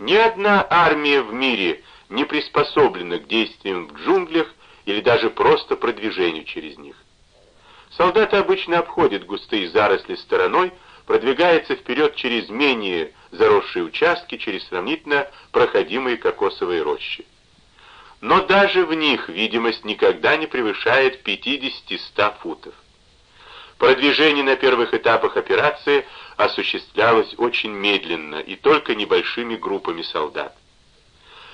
Ни одна армия в мире не приспособлена к действиям в джунглях или даже просто продвижению через них. Солдаты обычно обходят густые заросли стороной, продвигается вперед через менее заросшие участки, через сравнительно проходимые кокосовые рощи. Но даже в них видимость никогда не превышает 50-100 футов. Продвижение на первых этапах операции осуществлялось очень медленно и только небольшими группами солдат.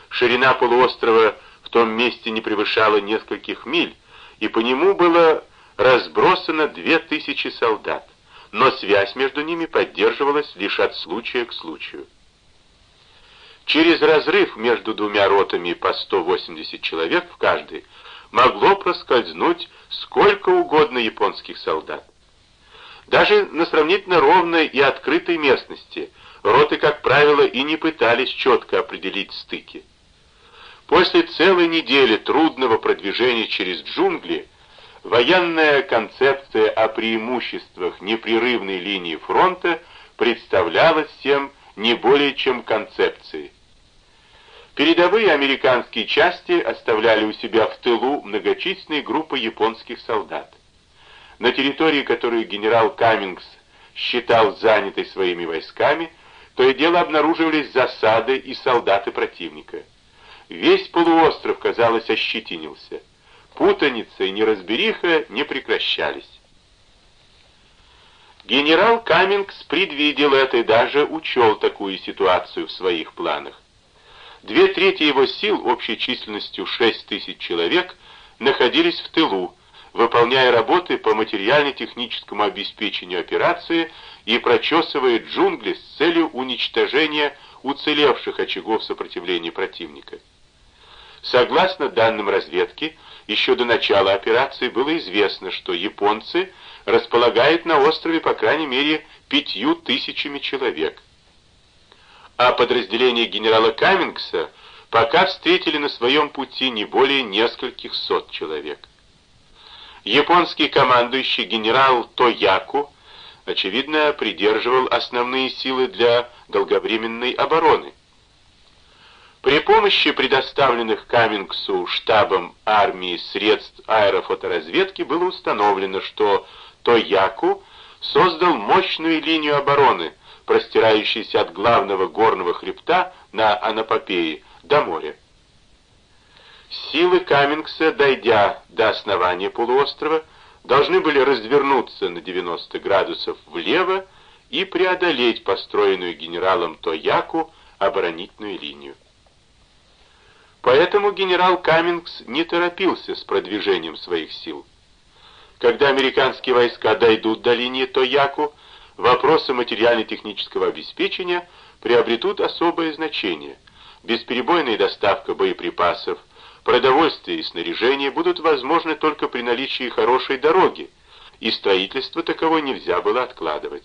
Ширина полуострова в том месте не превышала нескольких миль, и по нему было разбросано две тысячи солдат, но связь между ними поддерживалась лишь от случая к случаю. Через разрыв между двумя ротами по 180 человек в каждой могло проскользнуть сколько угодно японских солдат. Даже на сравнительно ровной и открытой местности роты, как правило, и не пытались четко определить стыки. После целой недели трудного продвижения через джунгли военная концепция о преимуществах непрерывной линии фронта представлялась всем не более чем концепцией. Передовые американские части оставляли у себя в тылу многочисленные группы японских солдат. На территории, которую генерал Каммингс считал занятой своими войсками, то и дело обнаруживались засады и солдаты противника. Весь полуостров, казалось, ощетинился. Путаница и неразбериха не прекращались. Генерал Каммингс предвидел это и даже учел такую ситуацию в своих планах. Две трети его сил, общей численностью 6 тысяч человек, находились в тылу, выполняя работы по материально-техническому обеспечению операции и прочесывая джунгли с целью уничтожения уцелевших очагов сопротивления противника. Согласно данным разведки, еще до начала операции было известно, что японцы располагают на острове по крайней мере пятью тысячами человек. А подразделение генерала Каммингса пока встретили на своем пути не более нескольких сот человек. Японский командующий генерал Тояку, очевидно, придерживал основные силы для долговременной обороны. При помощи предоставленных Каммингсу штабом армии средств аэрофоторазведки было установлено, что Тояку создал мощную линию обороны, простирающуюся от главного горного хребта на Анапопее до моря. Силы Каммингса, дойдя до основания полуострова, должны были развернуться на 90 градусов влево и преодолеть построенную генералом Тояку оборонительную линию. Поэтому генерал Каммингс не торопился с продвижением своих сил. Когда американские войска дойдут до линии Тояку, вопросы материально-технического обеспечения приобретут особое значение. Бесперебойная доставка боеприпасов, продовольствия и снаряжения будут возможны только при наличии хорошей дороги, и строительство таковой нельзя было откладывать.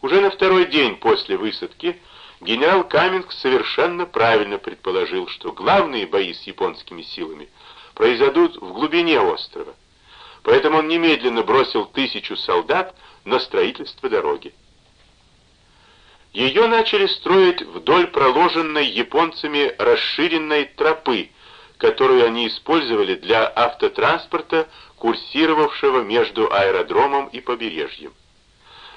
Уже на второй день после высадки генерал Каминг совершенно правильно предположил, что главные бои с японскими силами произойдут в глубине острова. Поэтому он немедленно бросил тысячу солдат на строительство дороги. Ее начали строить вдоль проложенной японцами расширенной тропы, которую они использовали для автотранспорта, курсировавшего между аэродромом и побережьем.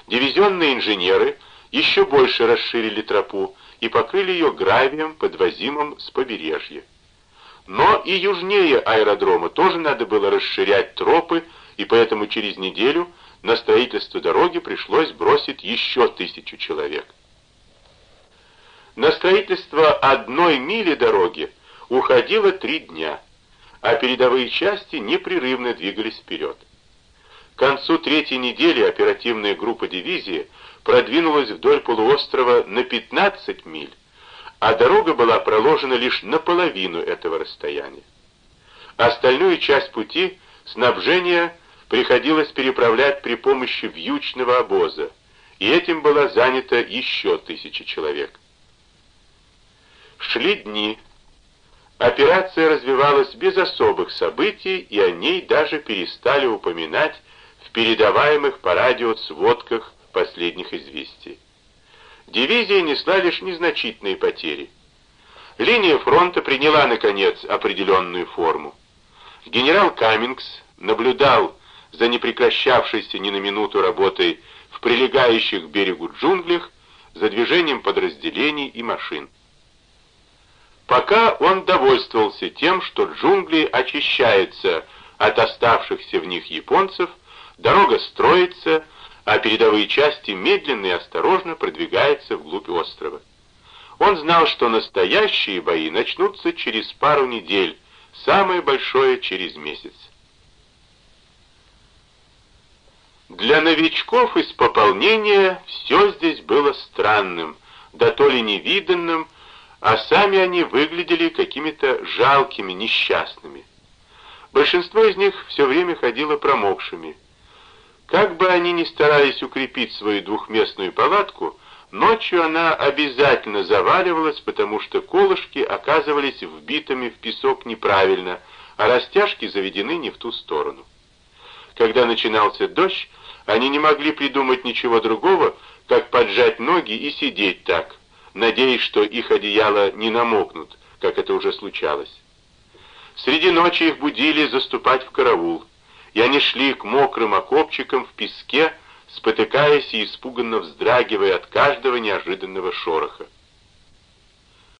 Дивизионные инженеры – еще больше расширили тропу и покрыли ее гравием, подвозимым с побережья. Но и южнее аэродрома тоже надо было расширять тропы, и поэтому через неделю на строительство дороги пришлось бросить еще тысячу человек. На строительство одной мили дороги уходило три дня, а передовые части непрерывно двигались вперед. К концу третьей недели оперативная группа дивизии продвинулась вдоль полуострова на 15 миль, а дорога была проложена лишь наполовину этого расстояния. Остальную часть пути снабжение приходилось переправлять при помощи вьючного обоза, и этим была занята еще тысяча человек. Шли дни. Операция развивалась без особых событий, и о ней даже перестали упоминать в передаваемых по радио сводках последних известий. Дивизия несла лишь незначительные потери. Линия фронта приняла, наконец, определенную форму. Генерал Каммингс наблюдал за непрекращавшейся ни на минуту работой в прилегающих к берегу джунглях, за движением подразделений и машин. Пока он довольствовался тем, что джунгли очищаются от оставшихся в них японцев, дорога строится, а передовые части медленно и осторожно продвигаются вглубь острова. Он знал, что настоящие бои начнутся через пару недель, самое большое через месяц. Для новичков из пополнения все здесь было странным, да то ли невиданным, а сами они выглядели какими-то жалкими, несчастными. Большинство из них все время ходило промокшими. Как бы они ни старались укрепить свою двухместную палатку, Ночью она обязательно заваливалась, потому что колышки оказывались вбитыми в песок неправильно, а растяжки заведены не в ту сторону. Когда начинался дождь, они не могли придумать ничего другого, как поджать ноги и сидеть так, надеясь, что их одеяла не намокнут, как это уже случалось. Среди ночи их будили заступать в караул, и они шли к мокрым окопчикам в песке, спотыкаясь и испуганно вздрагивая от каждого неожиданного шороха.